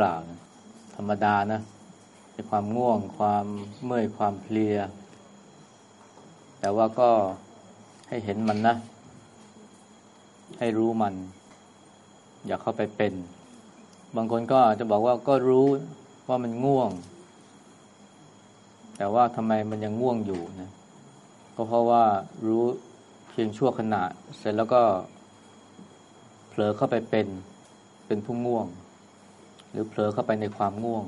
ปล่าธรรมดานะในความง่วง ความเมื่อยความเพลีย แต่ว่าก็ให้เห็นมันนะ ให้รู้มัน อย่าเข้าไปเป็น บางคนก็อาจจะบอกว่าก็รู้ว่ามันง่วง แต่ว่าทำไมมันยังง่วงอยู่นะก็เพราะว่ารู้เพียงชั่วขณะ เสร็จแล้วก็เผลอเข้าไปเป็นเป็นผู้ง่วง หรือเผลอเข้าไปในความง่วง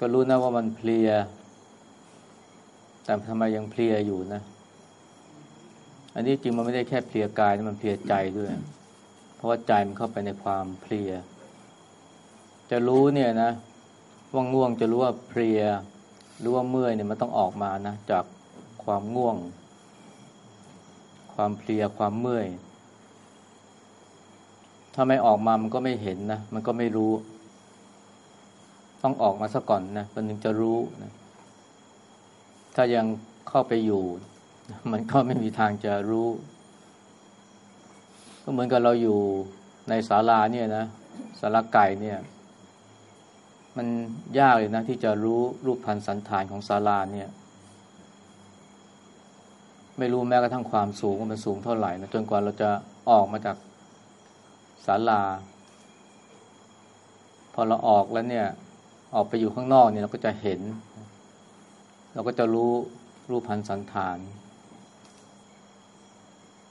ก็รู้นะว่ามันเพลีย แต่ทำไมยังเพลียอยู่นะ อันนี้จริงมันไม่ได้แค่เพลียกายมันเพลียใจด้วย เพราะว่าใจมันเข้าไปในความเพลีย จะรู้เนี่ยนะว่าง่วงจะรู้ว่าเพลียรู้ว่าเมื่อยเนี่ยมันต้องออกมานะจากความง่วง ความเพลียความเมื่อย ถ้าไม่ออกมามันก็ไม่เห็นนะ มันก็ไม่รู้ ต้องออกมาซะก่อนนะมันถึงจะรู้นะถ้ายังเข้าไปอยู่ มันก็ไม่มีทางจะรู้ ก็เหมือนกับเราอยู่ในศาลาเนี่ยนะศาลาไก่เนี่ย มันยากเลยนะ ที่จะรู้รูปพันธ์สันฐานของศาลาเนี่ย ไม่รู้แม้กระทั่งความสูงมันสูงเท่าไหร่นะจนกว่าเราจะออกมาจาก ศาลา พอเราออกแล้วเนี่ย ออกไปอยู่ข้างนอกเนี่ยเราก็จะเห็น เราก็จะรู้รูปพันสันฐาน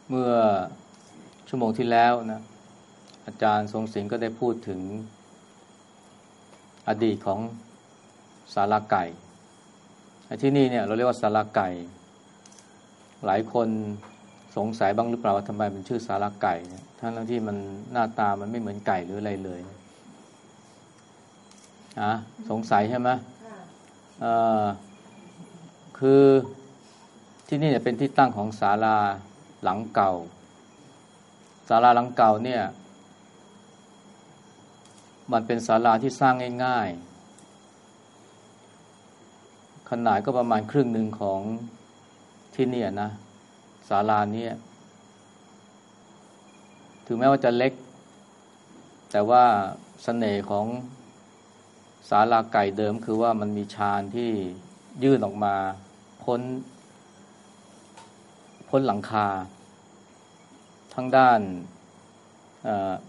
เมื่อชั่วโมงที่แล้วนะอาจารย์ทรงศิลป์ก็ได้พูดถึงอดีตของสาราไก่ที่นี่เนี่ยเราเรียกว่าสาราไก่ หลายคนสงสัยบ้างหรือเปล่าว่าทำไมมันชื่อสาราไก่เนี่ย ทั้งที่มันหน้าตามันไม่เหมือนไก่หรืออะไรเลยอะสงสัยใช่ไหมเอ่อคือที่นี่เนี่ยเป็นที่ตั้งของศาลาหลังเก่าศาลาหลังเก่าเนี่ย มันเป็นศาลาที่สร้างง่ายๆ ขนาดก็ประมาณครึ่งหนึ่งของที่นี่นะศาลานี้ ถึงแม้ว่าจะเล็ก แต่ว่าสเสน่ห์ของศาลาไก่เดิมคือว่ามันมีชานที่ยื่นออกมา พ้น พ้นหลังคา ทั้งด้าน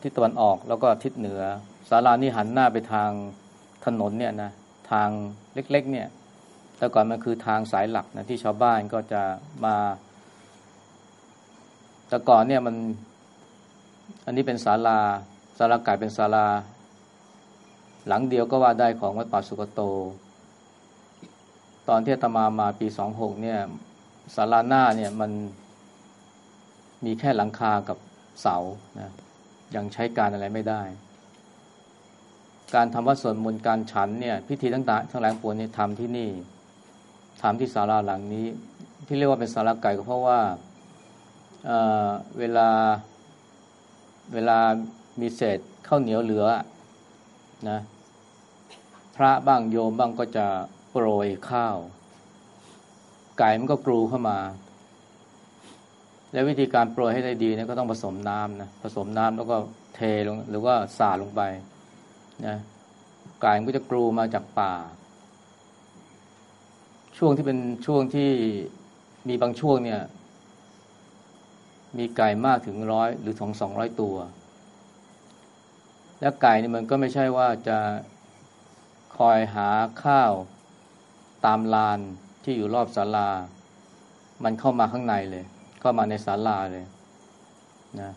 ทิศตะวันออกแล้วก็ทิศเหนือศาลานี่หันหน้าไปทางถนนเนี่ยนะทางเล็ก ๆ เนี่ย แต่ก่อนมันคือทางสายหลักนะที่ชาวบ้านก็จะมา แต่ก่อนเนี่ยมัน อันนี้เป็นศาลาศาลาไก่เป็นศาลา หลังเดียวก็ว่าได้ของวัดป่าสุกโต ตอนที่ตมามาปีสองหกเนี่ยศาลาหน้าเนี่ยมันมีแค่หลังคากับเสานะยังใช้การอะไรไม่ได้ การทำวัดสวดมนต์การฉันเนี่ยพิธีต่างๆทั้งหลายปวงนี่ยทำที่นี่ทำที่ศาลาหลังนี้ ที่เรียกว่าเป็นศาลาไก่ก็เพราะว่าเเวลา เวลามีเศษข้าวเหนียวเหลือนะพระบ้างโยมบ้างก็จะโปรยข้าว ไก่มันก็กรูเข้ามา แล้ววิธีการโปรยให้ได้ดีเนี่ยก็ต้องผสมน้ำนะผสมน้ำแล้วก็เทลงหรือว่าสาดลงไปนะไก่มันก็จะกรูมาจากป่า ช่วงที่เป็นช่วงที่มีบางช่วงเนี่ย มีไก่มากถึงร้อยหรือสองสองร้อยตัว แล้วไก่นี่มันก็ไม่ใช่ว่าจะคอยหาข้าวตามลานที่อยู่รอบศาลา มันเข้ามาข้างในเลย เข้ามาในศาลาเลยนะ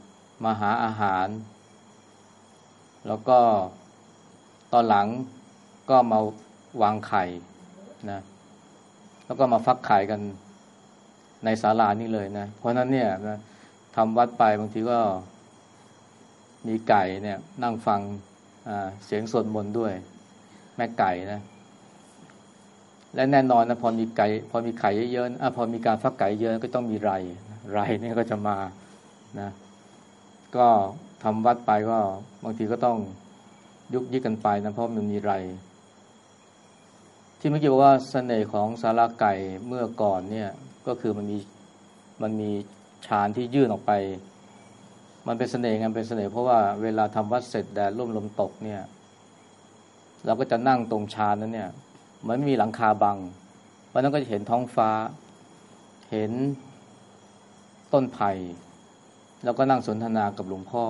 มาหาอาหาร แล้วก็ตอนหลังก็มาวางไข่นะแล้วก็มาฟักไข่กันในศาลานี่เลยนะ เพราะนั้นเนี่ยนะ ทำวัดไปบางทีก็มีไก่เนี่ย นั่งฟังเสียงสวดมนต์ด้วย แม่ไก่นะ และแน่นอนนะพอมีไก่พอมีไข่เยอะๆอะพอมีการฟักไก่เยอะก็ต้องมีไร ไรนี่ก็จะมานะ ก็ทำวัดไปก็บางทีก็ต้องยุกยิกกันไปนะเพราะมันมีไร ที่เมื่อกี้บอกว่าสเสน่ห์ของสาราไก่เมื่อก่อนเนี่ย ก็คือมันมีมันมี ชานที่ยื่นออกไป มันเป็นเสน่ห์งานเป็นเสน่ห์เพราะว่าเวลาทำวัดเสร็จแดดร่มลมตกเนี่ย เราก็จะนั่งตรงชานนั้นเนี่ยมันไม่มีหลังคาบังเพราะนั้นก็จะเห็นท้องฟ้า เห็นต้นไผ่แล้วก็นั่งสนทนากับหลวงพ่อ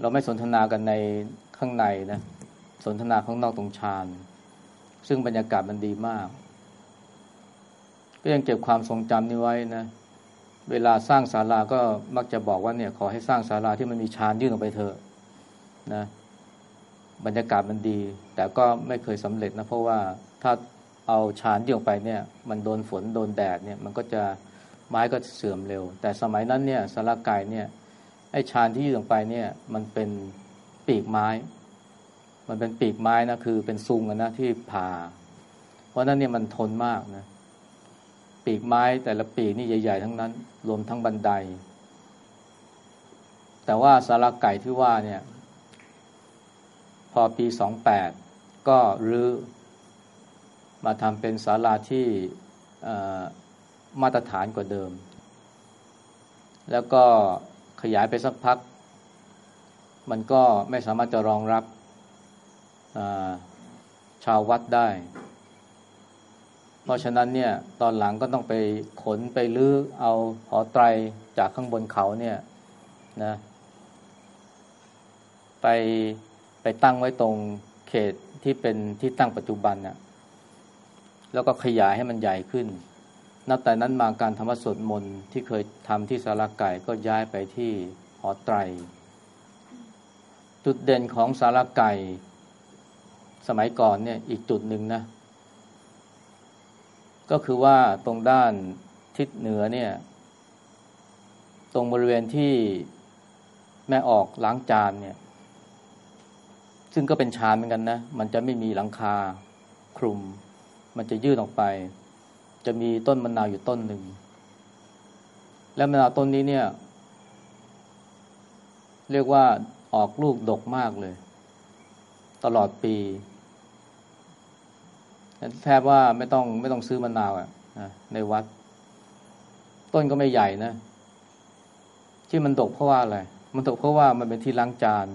เราไม่สนทนากันในข้างในนะสนทนาข้างนอกตรงชานซึ่งบรรยากาศมันดีมาก ก็ยังเก็บความทรงจำนี้ไว้นะ เวลาสร้างศาลาก็มักจะบอกว่าเนี่ยขอให้สร้างศาลาที่มันมีชานยื่นออกไปเถอะนะบรรยากาศมันดี แต่ก็ไม่เคยสำเร็จนะเพราะว่าถ้าเอาชานยื่นออกไปเนี่ย มันโดนฝนโดนแดดเนี่ย มันก็จะไม้ก็เสื่อมเร็ว แต่สมัยนั้นเนี่ยสาราไก่เนี่ยไอ้ชานที่ยื่นออกไปเนี่ยมันเป็นปีกไม้ มันเป็นปีกไม้นะคือเป็นซุงนะที่ผ่า เพราะนั้นเนี่ยมันทนมากนะ ปีกไม้แต่ละปีกนี่ใหญ่ ๆ ทั้งนั้น รวมทั้งบันได แต่ว่าสาราไก่ที่ว่าเนี่ย พอปีสองแปดก็รื้อมาทำเป็นศาลาที่มาตรฐานกว่าเดิม แล้วก็ขยายไปสักพัก มันก็ไม่สามารถจะรองรับชาววัดได้ เพราะฉะนั้นเนี่ยตอนหลังก็ต้องไปขนไปลื้อเอาหอไตรจากข้างบนเขาเนี่ยนะไปไปตั้งไว้ตรงเขตที่เป็นที่ตั้งปัจจุบันน่ะแล้วก็ขยายให้มันใหญ่ขึ้น นับแต่นั้นมาการธรรมสวดมนต์ที่เคยทำที่สาราไก่ก็ย้ายไปที่หอไตร จุดเด่นของสาราไก่สมัยก่อนเนี่ยอีกจุดหนึ่งนะ ก็คือว่าตรงด้านทิศเหนือเนี่ย ตรงบริเวณที่แม่ออกล้างจานเนี่ย ซึ่งก็เป็นชานเหมือนกันนะ มันจะไม่มีหลังคาคลุม มันจะยื่นออกไป จะมีต้นมะนาวอยู่ต้นหนึ่ง และมะนาวต้นนี้เนี่ย เรียกว่าออกลูกดกมากเลย ตลอดปี แทบว่าไม่ต้องไม่ต้องซื้อมะนาวอะ่ะในวัด ต้นก็ไม่ใหญ่นะ ที่มันดกเพราะว่าอะไร มันดกเพราะว่ามันเป็นที่ล้างจาน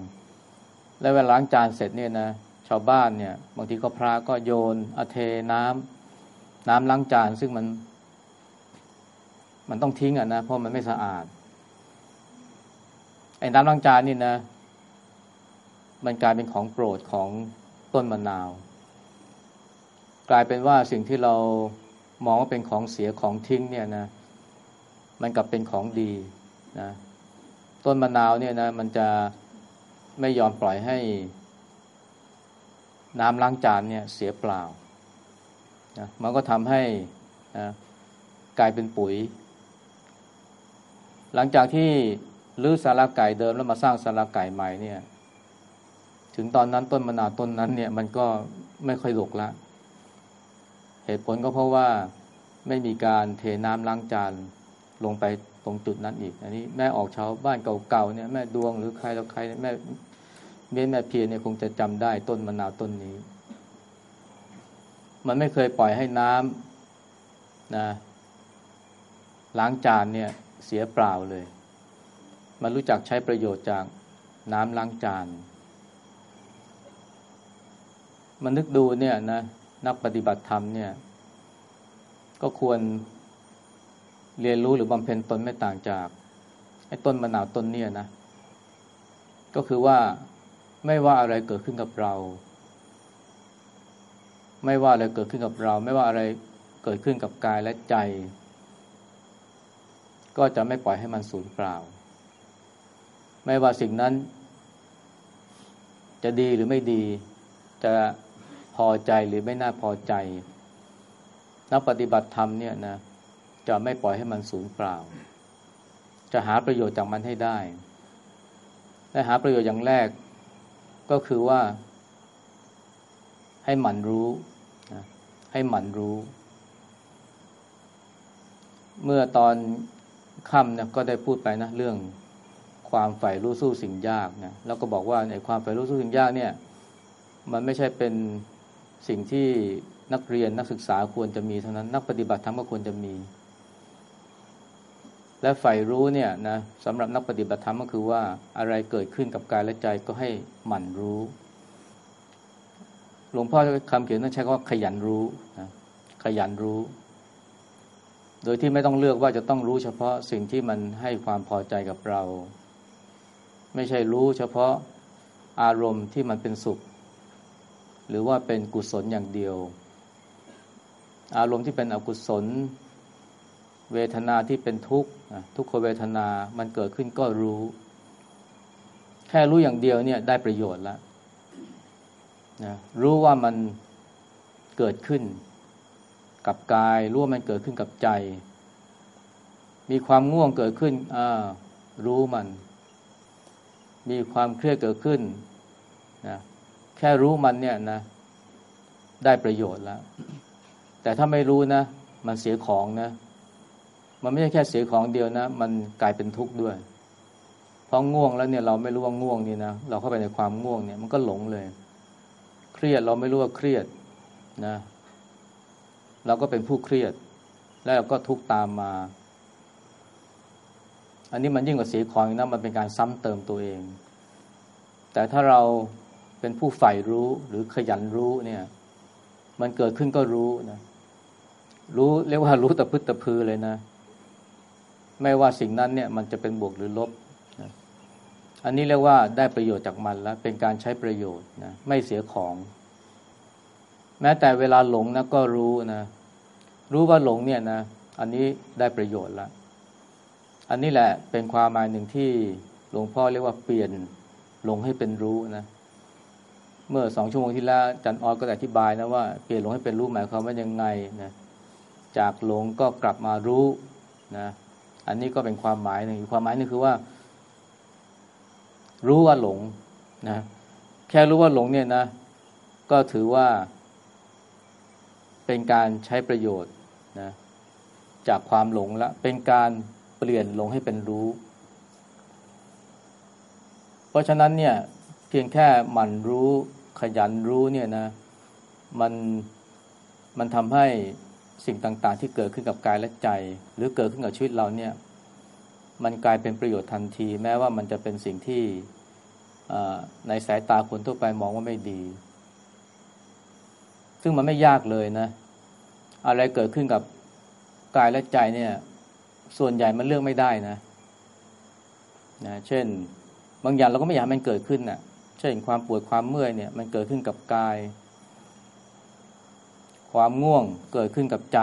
และเวลาล้างจานเสร็จเนี่ยนะชาวบ้านเนี่ย บางทีก็พระก็โยนอเทน้ำน้ำล้างจาน ซึ่งมัน มันต้องทิ้งอะนะเพราะมันไม่สะอาดไอ้น้ำล้างจานนี่นะ มันกลายเป็นของโปรดของต้นมะนาว กลายเป็นว่าสิ่งที่เรามองว่าเป็นของเสียของทิ้งเนี่ยนะ มันกลับเป็นของดีนะต้นมะนาวเนี่ยนะ มันจะไม่ยอมปล่อยให้ น้ำล้างจานเนี่ย เสียเปล่านะมันก็ทำให้นะกลายเป็นปุ๋ย หลังจากที่ลื้อสาราไก่เดิมแล้วมาสร้างสาราไก่ใหม่เนี่ย ถึงตอนนั้นต้นมะนาวต้นนั้นเนี่ย มันก็ไม่ค่อยหลกละ เหตุผลก็เพราะว่าไม่มีการเทน้ำล้างจานลงไปตรงจุดนั้นอีก อันนี้แม่ออกชาวบ้านเก่าๆเนี่ยแม่ดวงหรือใครแล้วใครแม่เมียแม่เพียรเนี่ยคงจะจำได้ต้นมะนาวต้นนี้ มันไม่เคยปล่อยให้น้ำนะล้างจานเนี่ยเสียเปล่าเลย มันรู้จักใช้ประโยชน์จากน้ำล้างจาน มันนึกดูเนี่ยนะ นักปฏิบัติธรรมเนี่ย ก็ควรเรียนรู้หรือบำเพ็ญตนไม่ต่างจากไอ้ต้นมะนาวต้นเนี่ยนะ ก็คือว่าไม่ว่าอะไรเกิดขึ้นกับเรา ไม่ว่าอะไรเกิดขึ้นกับเรา ไม่ว่าอะไรเกิดขึ้นกับกายและใจ ก็จะไม่ปล่อยให้มันสูญเปล่า ไม่ว่าสิ่งนั้น จะดีหรือไม่ดีจะ พอใจหรือไม่น่าพอใจ นักปฏิบัติธรรมเนี่ยนะจะไม่ปล่อยให้มันสูญเปล่า จะหาประโยชน์จากมันให้ได้และหาประโยชน์อย่างแรกก็คือว่า ให้หมั่นรู้นะให้หมั่นรู้ เมื่อตอนค่ำเนี่ยก็ได้พูดไปนะเรื่องความใฝ่รู้สู้สิ่งยากนะแล้วก็บอกว่าในความใฝ่รู้สู้สิ่งยากเนี่ย มันไม่ใช่เป็น สิ่งที่นักเรียนนักศึกษาควรจะมีเท่านั้นนักปฏิบัติธรรมก็ควรจะมี และใฝ่รู้เนี่ยนะสำหรับนักปฏิบัติธรรมก็คือว่าอะไรเกิดขึ้นกับกายและใจก็ให้หมั่นรู้ หลวงพ่อคำเขียนนั้นใช้คำว่าขยันรู้นะขยันรู้ โดยที่ไม่ต้องเลือกว่าจะต้องรู้เฉพาะสิ่งที่มันให้ความพอใจกับเรา ไม่ใช่รู้เฉพาะอารมณ์ที่มันเป็นสุข หรือว่าเป็นกุศลอย่างเดียว อารมณ์ที่เป็นอกุศล เวทนาที่เป็นทุกข์ทุกขเวทนามันเกิดขึ้นก็รู้ แค่รู้อย่างเดียวเนี่ยได้ประโยชน์แล้วนะรู้ว่ามันเกิดขึ้นกับกาย รู้ว่ามันเกิดขึ้นกับใจ มีความง่วงเกิดขึ้นอ่ารู้มัน มีความเครียดเกิดขึ้น แค่รู้มันเนี่ยนะ ได้ประโยชน์แล้ว แต่ถ้าไม่รู้นะ มันเสียของนะ มันไม่ใช่แค่เสียของเดียวนะ มันกลายเป็นทุกข์ด้วย เพราะง่วงแล้วเนี่ย เราไม่รู้ว่าง่วงนี่นะ เราเข้าไปในความง่วงเนี่ย มันก็หลงเลย เครียดเราไม่รู้ว่าเครียดนะ เราก็เป็นผู้เครียด แล้วเราก็ทุกข์ตามมา อันนี้มันยิ่งกว่าเสียของนะ มันเป็นการซ้ำเติมตัวเอง แต่ถ้าเรา เป็นผู้ใฝ่รู้หรือขยันรู้เนี่ย มันเกิดขึ้นก็รู้นะ รู้เรียกว่ารู้ตะพึดตะพือเลยนะ ไม่ว่าสิ่งนั้นเนี่ย มันจะเป็นบวกหรือลบนะอันนี้เรียกว่าได้ประโยชน์จากมันแล้ว เป็นการใช้ประโยชน์นะไม่เสียของ แม้แต่เวลาหลงนะก็รู้นะรู้ว่าหลงเนี่ยนะอันนี้ได้ประโยชน์แล้วอันนี้แหละเป็นความหมายหนึ่งที่หลวงพ่อเรียกว่าเปลี่ยนหลงให้เป็นรู้นะ เมื่อสองชั่วโมงที่แล้วจันออดก็อธิบายนะว่าเปลี่ยนหลงให้เป็นรู้หมายความว่ายังไงนะจากหลงก็กลับมารู้นะอันนี้ก็เป็นความหมายหนึ่งความหมายนึงคือว่า รู้ว่าหลงนะแค่รู้ว่าหลงเนี่ยนะ ก็ถือว่า เป็นการใช้ประโยชน์นะจากความหลงละเป็นการเปลี่ยนหลงให้เป็นรู้ เพราะฉะนั้นเนี่ยเพียงแค่หมั่นรู้ ขยันรู้เนี่ยนะ มันมันทำให้สิ่งต่างๆ ที่เกิดขึ้นกับกายและใจ หรือเกิดขึ้นกับชีวิตเราเนี่ย มันกลายเป็นประโยชน์ทันที แม้ว่ามันจะเป็นสิ่งที่ในสายตาคนทั่วไปมองว่าไม่ดี ซึ่งมันไม่ยากเลยนะ อะไรเกิดขึ้นกับกายและใจเนี่ย ส่วนใหญ่มันเลือกไม่ได้นะนะ เช่น บางอย่างเราก็ไม่อยากมันเกิดขึ้นนะ่ะ เช่นความปวดความเมื่อยเนี่ยมันเกิดขึ้นกับกาย ความง่วงเกิดขึ้นกับใจ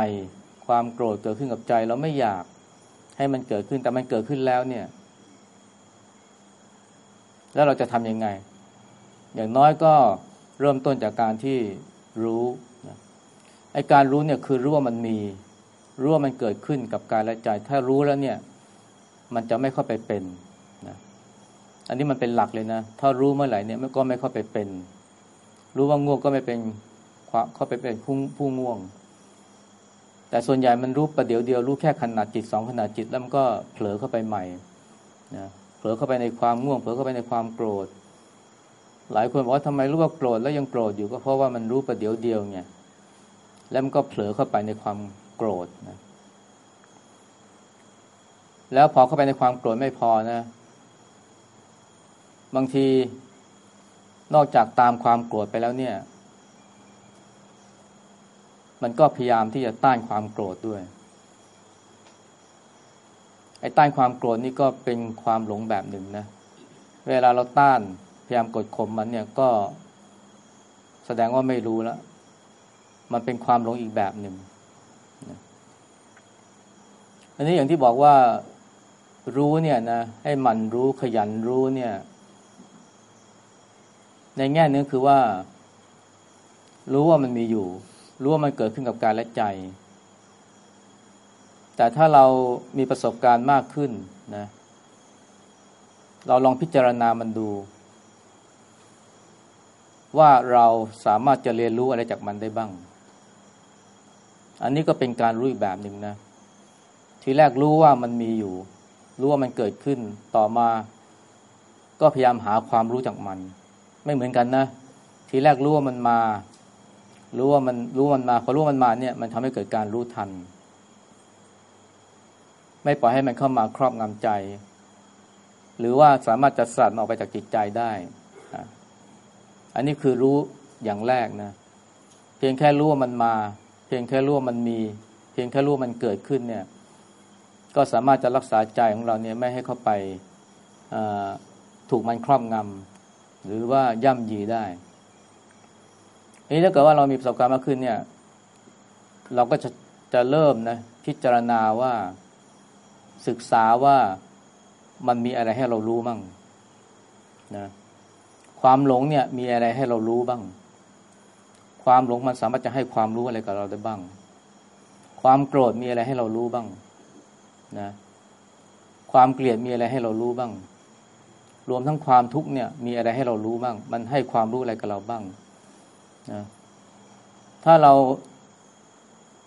ความโกรธเกิดขึ้นกับใจ เราไม่อยากให้มันเกิดขึ้นแต่มันเกิดขึ้นแล้วเนี่ย แล้วเราจะทำยังไง อย่างน้อยก็เริ่มต้นจากการที่รู้ไอ้การรู้เนี่ยคือรู้ว่ามันมีรู้ว่ามันเกิดขึ้นกับกายและใจ ถ้ารู้แล้วเนี่ย มันจะไม่เข้าไปเป็น อันนี้มันเป็นหลักเลยนะ ถ้ารู้เมื่อไหร่เนี่ยก็ไม่เข้าไปเป็น รู้ว่าง่วงก็ไม่เป็นเข้าไปเป็นผู้ผู้ง่วง แต่ส่วนใหญ่มันรู้ประเดี๋ยวเดียวรู้แค่ขนาดจิตสองขนาดจิตแล้วมันก็เผลอเข้าไปใหม่นะเผลอเข้าไปในความง่วง เผลอเข้าไปในความโกรธ หลายคนบอกว่าทำไมรู้ว่าโกรธแล้วยังโกรธอยู่ก็เพราะว่ามันรู้ประเดี๋ยวเดียวไงแล้วมันก็เผลอเข้าไปในความโกรธนะแล้วพอเข้าไปในความโกรธไม่พอนะ บางทีนอกจากตามความโกรธไปแล้วเนี่ย มันก็พยายามที่จะต้านความโกรธด้วย ไอ้ต้านความโกรธนี่ก็เป็นความหลงแบบหนึ่งนะ เวลาเราต้านพยายามกดข่มมันเนี่ยก็แสดงว่าไม่รู้แล้ว มันเป็นความหลงอีกแบบหนึ่ง อันนี้อย่างที่บอกว่ารู้เนี่ยนะให้มันรู้ขยันรู้เนี่ย ในแง่นึงคือว่า รู้ว่ามันมีอยู่ รู้ว่ามันเกิดขึ้นกับกายและใจ แต่ถ้าเรามีประสบการณ์มากขึ้นนะ เราลองพิจารณามันดู ว่าเราสามารถจะเรียนรู้อะไรจากมันได้บ้าง อันนี้ก็เป็นการรู้อีกแบบหนึ่งนะ ทีแรกรู้ว่ามันมีอยู่ รู้ว่ามันเกิดขึ้นต่อมา ก็พยายามหาความรู้จากมัน ไม่เหมือนกันนะ ทีแรกรู้ว่ามันมา รู้ว่ามันรู้มันมาพอรู้มันมาเนี่ย มันทำให้เกิดการรู้ทัน ไม่ปล่อยให้มันเข้ามาครอบงำใจ หรือว่าสามารถจะสลัดออกไปจากจิตใจได้ อันนี้คือรู้อย่างแรกนะ เพียงแค่รู้ว่ามันมา เพียงแค่รู้ว่ามันมี เพียงแค่รู้ว่ามันเกิดขึ้นเนี่ย ก็สามารถจะรักษาใจของเราเนี่ยไม่ให้เข้าไปถูกมันครอบงำ หรือว่าย่ำยีได้นี้ถ้าเกิดว่าเรามีประสบการณ์มากขึ้นเนี่ย เราก็จะจะเริ่มนะพิจารณาว่าศึกษาว่ามันมีอะไรให้เรารู้บ้างนะความหลงเนี่ย มีอะไรให้เรารู้บ้าง ความหลงมันสามารถจะให้ความรู้อะไรกับเราได้บ้าง ความโกรธมีอะไรให้เรารู้บ้างนะความเกลียดมีอะไรให้เรารู้บ้าง รวมทั้งความทุกข์เนี่ย มีอะไรให้เรารู้บ้าง มันให้ความรู้อะไรกับเราบ้างนะถ้าเรา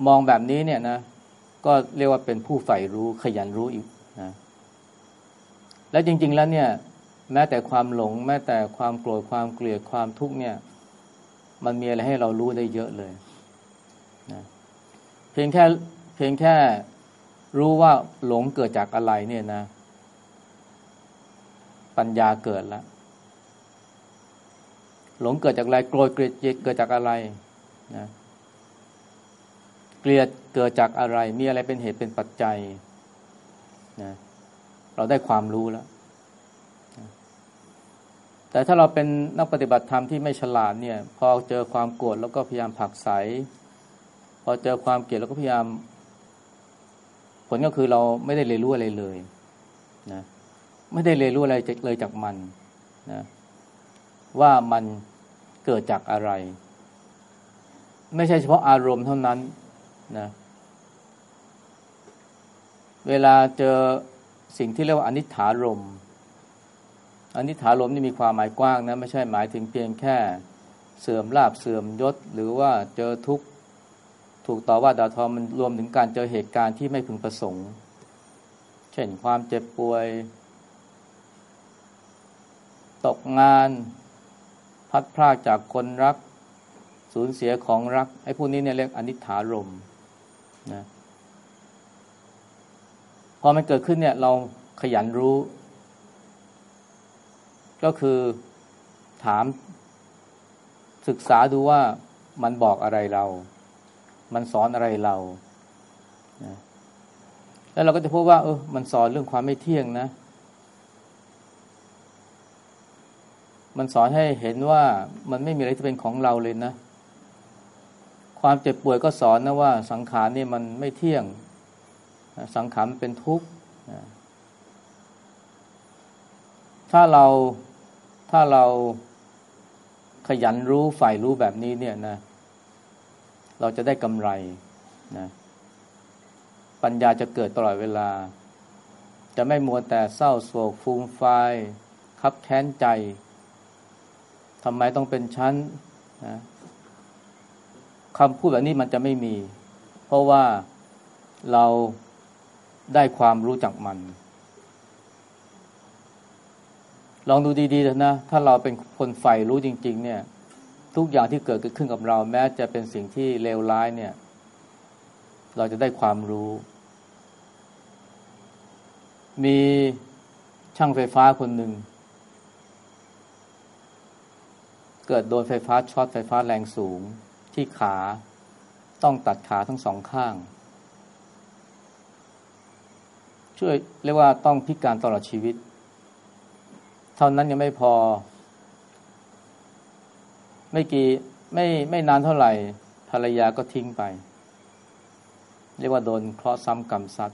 มองแบบนี้เนี่ยนะ ก็เรียกว่าเป็นผู้ใฝ่รู้ขยันรู้อีกนะและจริง ๆแล้วเนี่ย แม้แต่ความหลง แม้แต่ความโกรธความเกลียดความทุกข์เนี่ย มันมีอะไรให้เรารู้ได้เยอะเลยนะเพียงแค่เพียงแค่รู้ว่าหลงเกิดจากอะไรเนี่ยนะ ปัญญาเกิดแล้ว หลงเกิดจากอะไรโกรธเกลียดเกิดจากอะไรนะเกลียดเกิดจากอะไร มีอะไรเป็นเหตุเป็นปัจจัยนะเราได้ความรู้แล้ว แต่ถ้าเราเป็นนักปฏิบัติธรรมที่ไม่ฉลาดเนี่ย พอเจอความโกรธแล้วก็พยายามผักใส พอเจอความเกลียดแล้วก็พยายาม ผลก็คือเราไม่ได้เรียนรู้อะไรเลยนะ ไม่ได้เรียนรู้อะไรเลยจากมันนะว่ามันเกิดจากอะไร ไม่ใช่เฉพาะอารมณ์เท่านั้นนะเวลาเจอสิ่งที่เรียกว่าอนิถารมอนิถารมนี่มีความหมายกว้างนะไม่ใช่หมายถึงเพียงแค่เสื่อมลาบเสื่อมยศ หรือว่าเจอทุกข์ถูกต่อว่าด่าทอมันรวมถึงการเจอเหตุการณ์ที่ไม่พึงประสงค์ เช่นความเจ็บป่วย ตกงาน พัดพรากจากคนรัก สูญเสียของรัก ไอ้พวกนี้เนี่ยเรียกอนิถารมนะพอมันเกิดขึ้นเนี่ยเราขยันรู้ ก็คือถามศึกษาดูว่ามันบอกอะไรเรา มันสอนอะไรเรานะแล้วเราก็จะพบว่า เออ มันสอนเรื่องความไม่เที่ยงนะ มันสอนให้เห็นว่ามันไม่มีอะไรที่เป็นของเราเลยนะ ความเจ็บป่วยก็สอนนะว่าสังขารนี่มันไม่เที่ยง สังขารเป็นทุกข์ ถ้าเราถ้าเราขยันรู้ฝ่ายรู้แบบนี้เนี่ยนะ เราจะได้กำไรนะปัญญาจะเกิดตลอดเวลา จะไม่มัวแต่เศร้าโศกฟูมไฟคับแค้นใจ ทำไมต้องเป็นชั้นนะคำพูดแบบนี้มันจะไม่มี เพราะว่าเราได้ความรู้จักมัน ลองดูดีๆเถอะนะ ถ้าเราเป็นคนใฝ่รู้จริง ๆ เนี่ย ทุกอย่างที่เกิดขึ้นกับเรา แม้จะเป็นสิ่งที่เลวร้ายเนี่ย เราจะได้ความรู้ มีช่างไฟฟ้าคนหนึ่ง เกิดโดนไฟฟ้าช็อตไฟฟ้าแรงสูงที่ขาต้องตัดขาทั้งสองข้าง ช่วยเรียกว่าต้องพิการตลอดชีวิต เท่านั้นยังไม่พอ ไม่กี่ไม่ไม่นานเท่าไหร่ ภรรยาก็ทิ้งไป เรียกว่าโดนเคราะห์ซ้ำกรรมซัด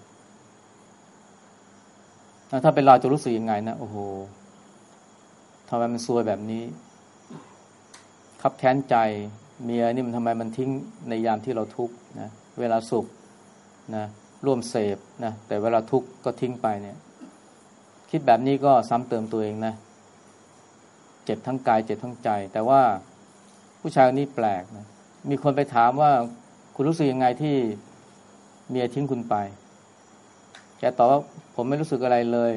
ถ้าเป็นเราจะรู้สึกยังไงนะ โอ้โหทำไมมันซวยแบบนี้ คับแค้นใจเมียนี่มันทำไมมันทิ้งในยามที่เราทุกข์นะเวลาสุขนะร่วมเสพนะแต่เวลาทุกข์ก็ทิ้งไปเนี่ย คิดแบบนี้ก็ซ้ำเติมตัวเองนะเจ็บทั้งกายเจ็บทั้งใจ แต่ว่าผู้ชายคนนี้แปลกนะมีคนไปถามว่าคุณรู้สึกยังไงที่เมียทิ้งคุณไปแกตอบว่าผมไม่รู้สึกอะไรเลย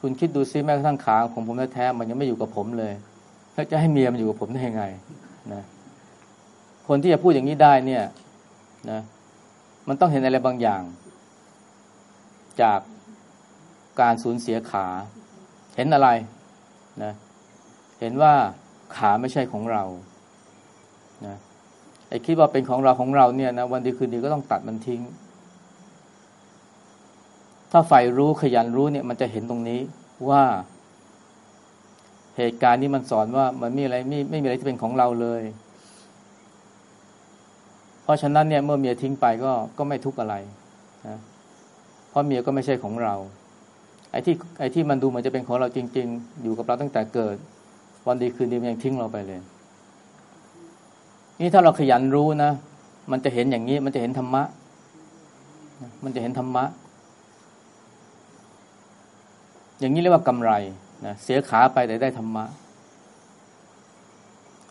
คุณคิดดูซิแม้กระทั่งขาของผมแท้ๆมันยังไม่อยู่กับผมเลย แล้วจะให้เมียมันอยู่กับผมได้ยังไงนะคนที่จะพูดอย่างนี้ได้เนี่ยนะมันต้องเห็นอะไรบางอย่าง จากการสูญเสียขา เห็นอะไรนะเห็นว่าขาไม่ใช่ของเรานะไอ้คิดว่าเป็นของเราของเราเนี่ยนะวันดีคืนดีก็ต้องตัดมันทิ้ง ถ้าฝ่ายรู้ขยันรู้เนี่ย มันจะเห็นตรงนี้ว่า เหตุการณ์นี้มันสอนว่ามันมีอะไรไม่ไม่มีอะไรที่เป็นของเราเลย เพราะฉะนั้นเนี่ยเมื่อเมียทิ้งไปก็ก็ไม่ทุกข์อะไรนะเพราะเมียก็ไม่ใช่ของเรา ไอ้ที่ไอ้ที่มันดูเหมือนจะเป็นของเราจริง ๆ อยู่กับเราตั้งแต่เกิด วันดีคืนดีมันยังทิ้งเราไปเลย นี่ถ้าเราขยันรู้นะมันจะเห็นอย่างนี้ มันจะเห็นธรรมะ มันจะเห็นธรรมะ อย่างนี้เรียกว่ากำไร นะเสียขาไปแต่ได้ธรรมะ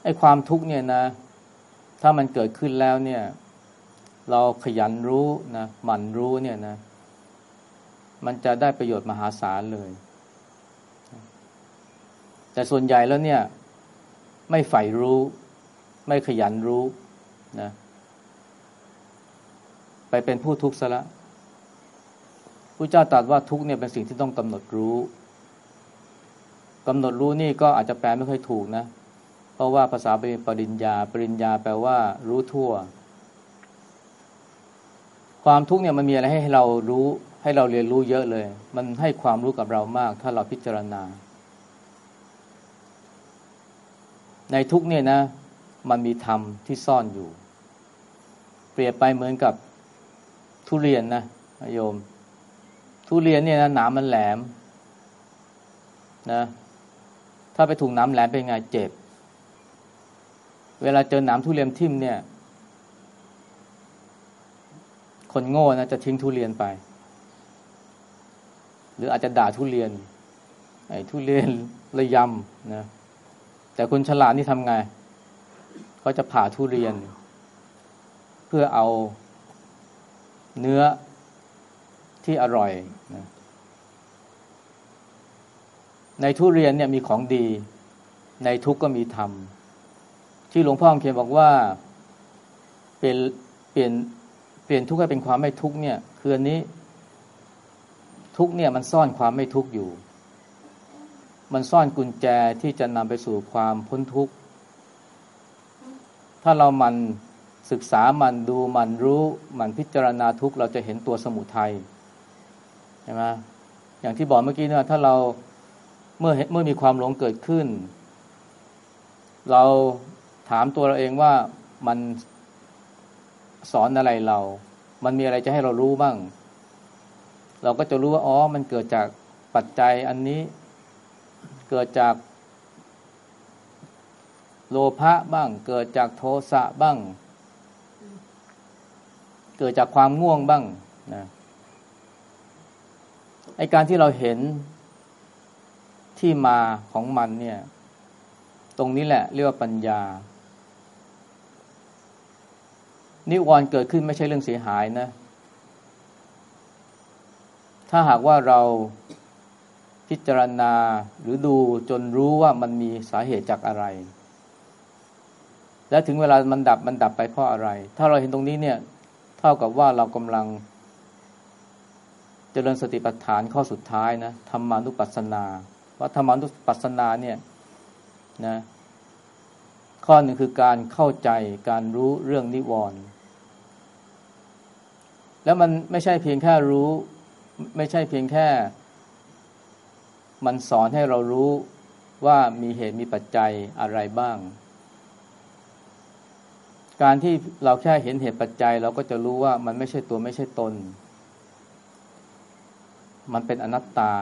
ไอ้ความทุกข์เนี่ยนะ ถ้ามันเกิดขึ้นแล้วเนี่ย เราขยันรู้นะหมั่นรู้เนี่ยนะ มันจะได้ประโยชน์มหาศาลเลย แต่ส่วนใหญ่แล้วเนี่ย ไม่ใฝ่รู้ ไม่ขยันรู้นะไปเป็นผู้ทุกข์ซะละผู้เจ้าตรัสว่าทุกเนี่ยเป็นสิ่งที่ต้องกำหนดรู้ กำหนดรู้นี่ก็อาจจะแปลไม่ค่อยถูกนะ เพราะว่าภาษาเป็นปริญญา ปริญญาแปลว่า รู้ทั่ว ความทุกข์เนี่ยมันมีอะไรให้เรารู้ ให้เราเรียนรู้เยอะเลย มันให้ความรู้กับเรามาก ถ้าเราพิจารณา ในทุกเนี่ยนะ มันมีธรรมที่ซ่อนอยู่ เปรียบไปเหมือนกับทุเรียนนะโยม ทุเรียนเนี่ยนะหนามมันแหลมนะ ถ้าไปถูกน้ำแหลมเป็นไงเจ็บ เวลาเจอหนามทุเรียนทิ่มเนี่ย คนโง่นะจะทิ้งทุเรียนไป หรืออาจจะด่าทุเรียน ไอ้ทุเรียนระยำนะแต่คนฉลาดนี่ทำไงเขาจะผ่าทุเรียน เพื่อเอาเนื้อที่อร่อยนะ ในทุเรียนเนี่ยมีของดี ในทุกก็มีธรรม ที่หลวงพ่อเขียนบอกว่าเปลี่ยนเปลี่ยนเปลี่ยนทุกข์ให้เป็นความไม่ทุกข์เนี่ย คืออันนี้ ทุกเนี่ยมันซ่อนความไม่ทุกข์อยู่ มันซ่อนกุญแจที่จะนำไปสู่ความพ้นทุกข์ ถ้าเรามันศึกษามันดูมันรู้มันพิจารณาทุกเราจะเห็นตัวสมุทัยใช่ไหมอย่างที่บอกเมื่อกี้เนี่ยถ้าเรา เมื่อเมื่อมีความหลงเกิดขึ้น เราถามตัวเราเองว่ามันสอนอะไรเรา มันมีอะไรจะให้เรารู้บ้าง เราก็จะรู้ว่าอ๋อ มันเกิดจากปัจจัยอันนี้ เกิดจาก โลภะบ้าง เกิดจากโทสะบ้าง เกิดจากความง่วงบ้างนะไอการที่เราเห็น ที่มาของมันเนี่ย ตรงนี้แหละเรียกว่าปัญญา นิวรณ์เกิดขึ้นไม่ใช่เรื่องเสียหายนะ ถ้าหากว่าเราพิจารณาหรือดูจนรู้ว่ามันมีสาเหตุจากอะไร และถึงเวลามันดับมันดับไปเพราะอะไร ถ้าเราเห็นตรงนี้เนี่ย เท่ากับว่าเรากำลังเจริญสติปัฏฐานข้อสุดท้ายนะธรรมานุปัสสนา ว่าธรรมานุปัสสนาเนี่ยนะข้อหนึ่งคือการเข้าใจการรู้เรื่องนิวรณ์แล้วมันไม่ใช่เพียงแค่รู้ ไม่ใช่เพียงแค่ มันสอนให้เรารู้ว่ามีเหตุมีปัจจัยอะไรบ้าง การที่เราแค่เห็นเหตุปัจจัย เราก็จะรู้ว่ามันไม่ใช่ตัวไม่ใช่ตน มันเป็นอนัตตา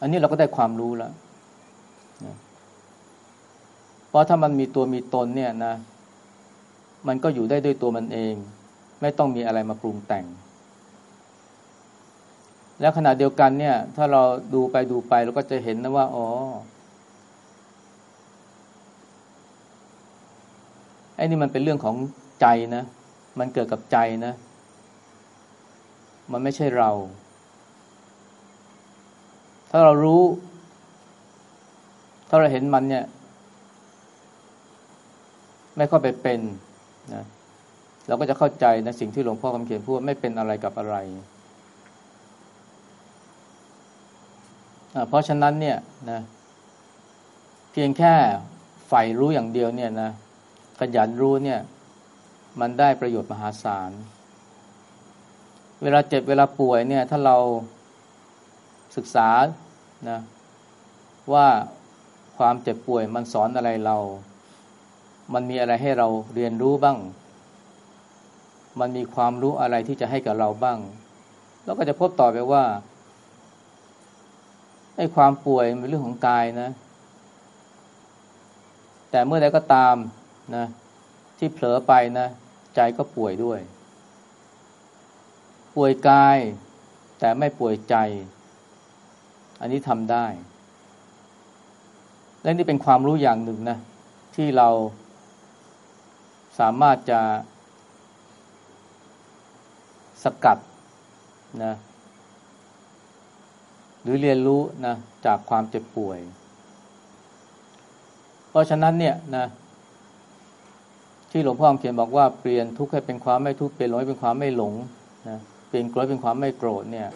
อันนี้เราก็ได้ความรู้แล้วเพราะถ้ามันมีตัวมีตนเนี่ยนะ มันก็อยู่ได้ด้วยตัวมันเอง ไม่ต้องมีอะไรมาปรุงแต่ง แล้วขณะเดียวกันเนี่ย ถ้าเราดูไปดูไปเราก็จะเห็นนะว่าอ๋อไอ้นี่มันเป็นเรื่องของใจนะ มันเกิดกับใจนะ มันไม่ใช่เรา ถ้าเรารู้ ถ้าเราเห็นมันเนี่ย ไม่เข้าไปเป็นนะเราก็จะเข้าใจในะสิ่งที่หลวงพ่อคำเขียนพูดไม่เป็นอะไรกับอะไรเพราะฉะนั้นเนี่ยนะเพียงแค่ใฝ่รู้อย่างเดียวเนี่ยนะขยันรู้เนี่ย มันได้ประโยชน์มหาศาล เวลาเจ็บเวลาป่วยเนี่ย ถ้าเรา ศึกษานะว่าความเจ็บป่วยมันสอนอะไรเรา มันมีอะไรให้เราเรียนรู้บ้าง มันมีความรู้อะไรที่จะให้กับเราบ้าง แล้วก็จะพบต่อไปว่าไอ้ความป่วยเป็นเรื่องของกายนะ แต่เมื่อใดก็ตามนะ ที่เผลอไปนะ ใจก็ป่วยด้วย ป่วยกาย แต่ไม่ป่วยใจ อันนี้ทำได้ และนี่เป็นความรู้อย่างหนึ่งนะ ที่เราสามารถจะสกัดนะหรือเรียนรู้นะจากความเจ็บป่วย เพราะฉะนั้นเนี่ยนะที่หลวงพ่อเขียนบอกว่าเปลี่ยนทุกข์ให้เป็นความไม่ทุกข์เปลี่ยนหลงให้เป็นความไม่หลงนะเปลี่ยนโกรธเป็นความไม่โกรธเนี่ย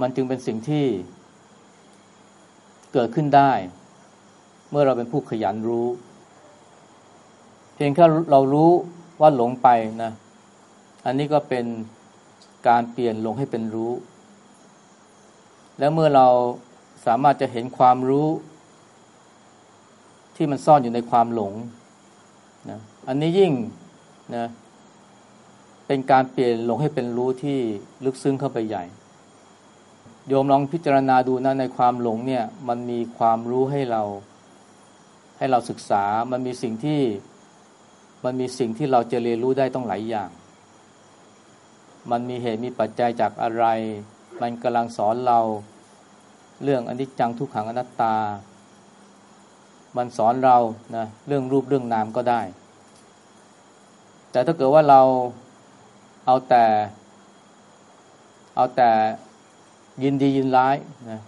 มันจึงเป็นสิ่งที่เกิดขึ้นได้ เมื่อเราเป็นผู้ขยันรู้ เพียงแค่เรารู้ว่าหลงไปนะ อันนี้ก็เป็นการเปลี่ยนหลงให้เป็นรู้ แล้วเมื่อเราสามารถจะเห็นความรู้ ที่มันซ่อนอยู่ในความหลงนะอันนี้ยิ่งนะเป็นการเปลี่ยนหลงให้เป็นรู้ที่ลึกซึ้งเข้าไปใหญ่ โยมลองพิจารณาดูนะในความหลงเนี่ยมันมีความรู้ให้เรา ให้เราศึกษา มันมีสิ่งที่มันมีสิ่งที่เราจะเรียนรู้ได้ต้องหลายอย่าง มันมีเหตุมีปัจจัยจากอะไร มันกำลังสอนเรา เรื่องอนิจจังทุกขังอนัตตา มันสอนเรานะเรื่องรูปเรื่องนามก็ได้ แต่ถ้าเกิดว่าเราเอาแต่ เอาแต่ ยินดียินร้ายนะ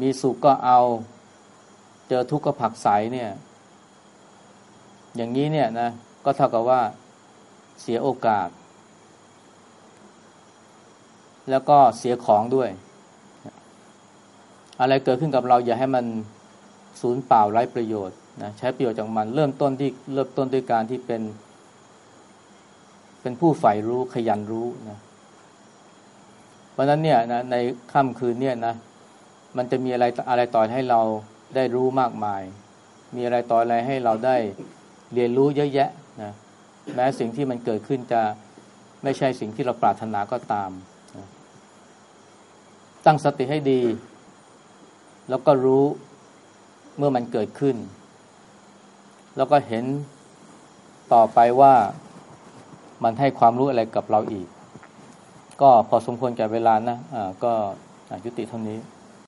มีสุขก็เอา เจอทุกข์ก็ผักใสเนี่ย อย่างนี้เนี่ยนะ ก็เท่ากับว่าเสียโอกาส แล้วก็เสียของด้วย อะไรเกิดขึ้นกับเราอย่าให้มันศูนย์เปล่าไร้ประโยชน์นะใช้ประโยชน์จากมัน เริ่มต้นที่เริ่มต้นด้วยการที่เป็น เป็นผู้ใฝ่รู้ขยันรู้นะ เพราะนั้นเนี่ยนะในค่ำคืนเนี่ยนะมันจะมีอะไรอะไรต่อให้เราได้รู้มากมาย มีอะไรต่ออะไรให้เราได้เรียนรู้เยอะแยะนะแม้สิ่งที่มันเกิดขึ้นจะไม่ใช่สิ่งที่เราปรารถนาก็ตามนะตั้งสติให้ดี แล้วก็รู้เมื่อมันเกิดขึ้น แล้วก็เห็นต่อไปว่ามันให้ความรู้อะไรกับเราอีก ก็พอสมควรแก่เวลานะอ่าก็ยุติเท่านี้